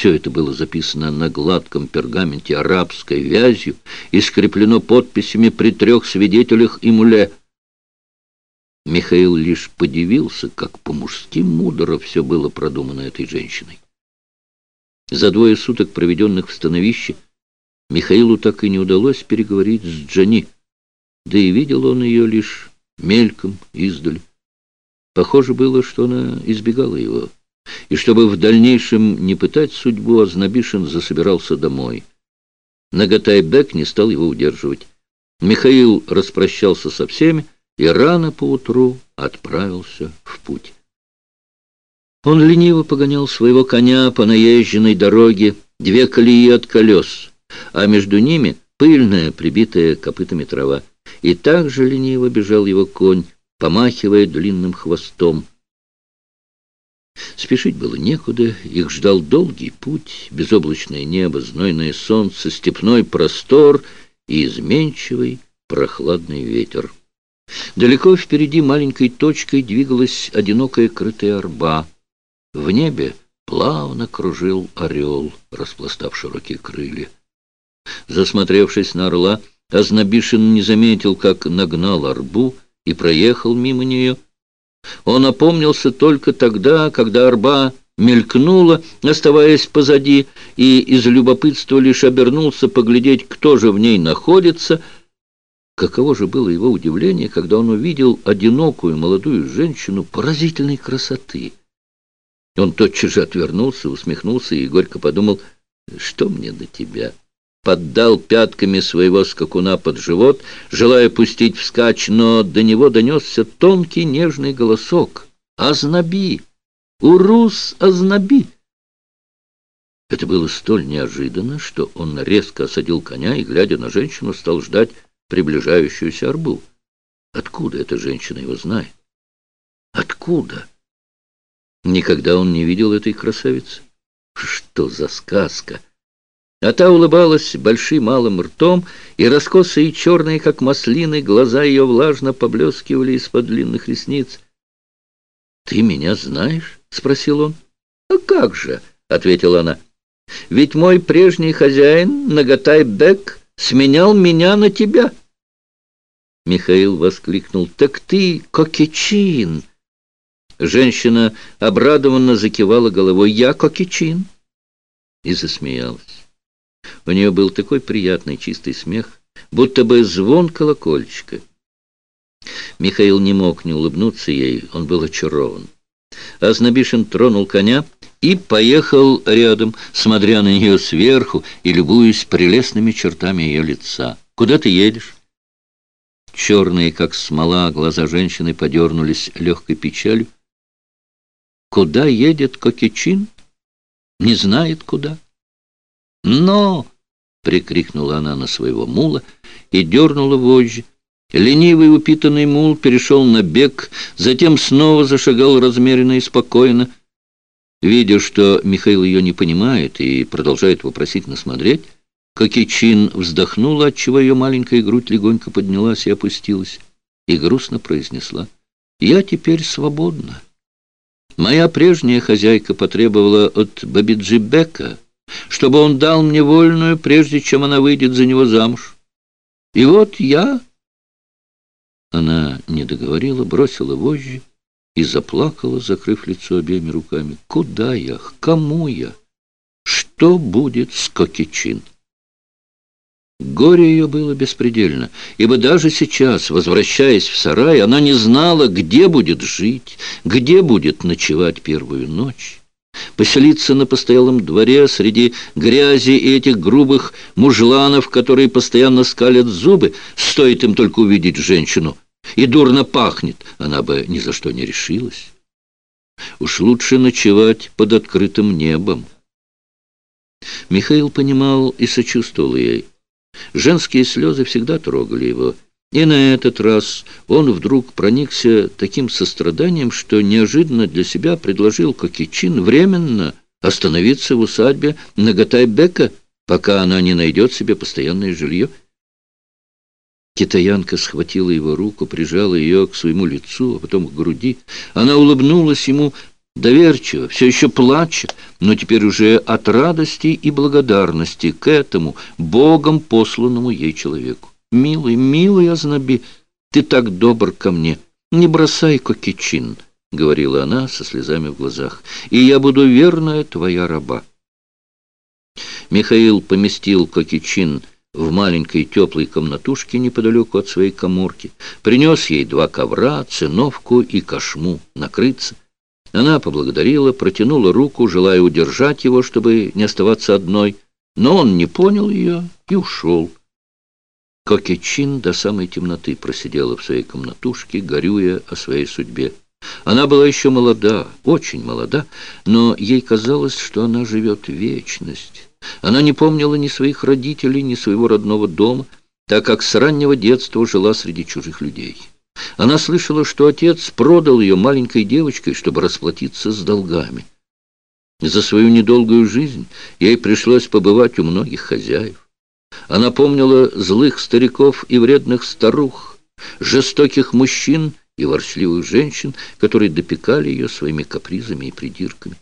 Все это было записано на гладком пергаменте арабской вязью и скреплено подписями при трех свидетелях и муле. Михаил лишь подивился, как по-мужски мудро все было продумано этой женщиной. За двое суток, проведенных в становище, Михаилу так и не удалось переговорить с Джани, да и видел он ее лишь мельком, издаль. Похоже было, что она избегала его. И чтобы в дальнейшем не пытать судьбу, Азнабишин засобирался домой. Наготай-бек не стал его удерживать. Михаил распрощался со всеми и рано поутру отправился в путь. Он лениво погонял своего коня по наезженной дороге, две колеи от колес, а между ними пыльная, прибитая копытами трава. И так же лениво бежал его конь, помахивая длинным хвостом. Спешить было некуда, их ждал долгий путь, безоблачное небо, знойное солнце, степной простор и изменчивый прохладный ветер. Далеко впереди маленькой точкой двигалась одинокая крытая арба. В небе плавно кружил орел, распластав широкие крылья. Засмотревшись на орла, Азнабишин не заметил, как нагнал арбу и проехал мимо нее, он опомнился только тогда, когда арба мелькнула, оставаясь позади, и из любопытства лишь обернулся поглядеть, кто же в ней находится. Каково же было его удивление, когда он увидел одинокую молодую женщину поразительной красоты. Он тотчас же отвернулся, усмехнулся и горько подумал, что мне до тебя поддал пятками своего скакуна под живот, желая пустить вскачь, но до него донесся тонкий нежный голосок. «Азнаби! Урус Азнаби!» Это было столь неожиданно, что он резко осадил коня и, глядя на женщину, стал ждать приближающуюся арбу. Откуда эта женщина его знает? Откуда? Никогда он не видел этой красавицы. Что за сказка! А та улыбалась большим малым ртом, и раскосые черные, как маслины, глаза ее влажно поблескивали из-под длинных ресниц. — Ты меня знаешь? — спросил он. — А как же? — ответила она. — Ведь мой прежний хозяин, Нагатай Бек, сменял меня на тебя. Михаил воскликнул. — Так ты Кокичин! Женщина обрадованно закивала головой. — Я Кокичин! И засмеялась. У нее был такой приятный чистый смех, будто бы звон колокольчика. Михаил не мог не улыбнуться ей, он был очарован. Азнабишин тронул коня и поехал рядом, смотря на нее сверху и любуясь прелестными чертами ее лица. «Куда ты едешь?» Черные, как смола, глаза женщины подернулись легкой печалью. «Куда едет Кокичин? Не знает, куда». «Но!» — прикрикнула она на своего мула и дернула вожжи. Ленивый упитанный мул перешел на бег, затем снова зашагал размеренно и спокойно. Видя, что Михаил ее не понимает и продолжает вопросительно смотреть, Кокичин вздохнула, отчего ее маленькая грудь легонько поднялась и опустилась, и грустно произнесла, «Я теперь свободна. Моя прежняя хозяйка потребовала от Бабиджибека чтобы он дал мне вольную, прежде чем она выйдет за него замуж. И вот я...» Она не договорила, бросила вожжи и заплакала, закрыв лицо обеими руками. «Куда я? К кому я? Что будет с Кокичин?» Горе ее было беспредельно, ибо даже сейчас, возвращаясь в сарай, она не знала, где будет жить, где будет ночевать первую ночь. Поселиться на постоялом дворе среди грязи и этих грубых мужланов, которые постоянно скалят зубы, стоит им только увидеть женщину. И дурно пахнет, она бы ни за что не решилась. Уж лучше ночевать под открытым небом. Михаил понимал и сочувствовал ей. Женские слезы всегда трогали его. И на этот раз он вдруг проникся таким состраданием, что неожиданно для себя предложил Кокичин временно остановиться в усадьбе Нагатайбека, пока она не найдет себе постоянное жилье. Китаянка схватила его руку, прижала ее к своему лицу, а потом к груди. Она улыбнулась ему доверчиво, все еще плача, но теперь уже от радости и благодарности к этому Богом посланному ей человеку. «Милый, милый Азнаби, ты так добр ко мне, не бросай кокичин», — говорила она со слезами в глазах, — «и я буду верная твоя раба». Михаил поместил кокичин в маленькой теплой комнатушке неподалеку от своей коморки, принес ей два ковра, циновку и кошму накрыться. Она поблагодарила, протянула руку, желая удержать его, чтобы не оставаться одной, но он не понял ее и ушел. Кокечин до самой темноты просидела в своей комнатушке, горюя о своей судьбе. Она была еще молода, очень молода, но ей казалось, что она живет вечность. Она не помнила ни своих родителей, ни своего родного дома, так как с раннего детства жила среди чужих людей. Она слышала, что отец продал ее маленькой девочкой, чтобы расплатиться с долгами. За свою недолгую жизнь ей пришлось побывать у многих хозяев. Она помнила злых стариков и вредных старух, жестоких мужчин и ворчливых женщин, которые допекали ее своими капризами и придирками.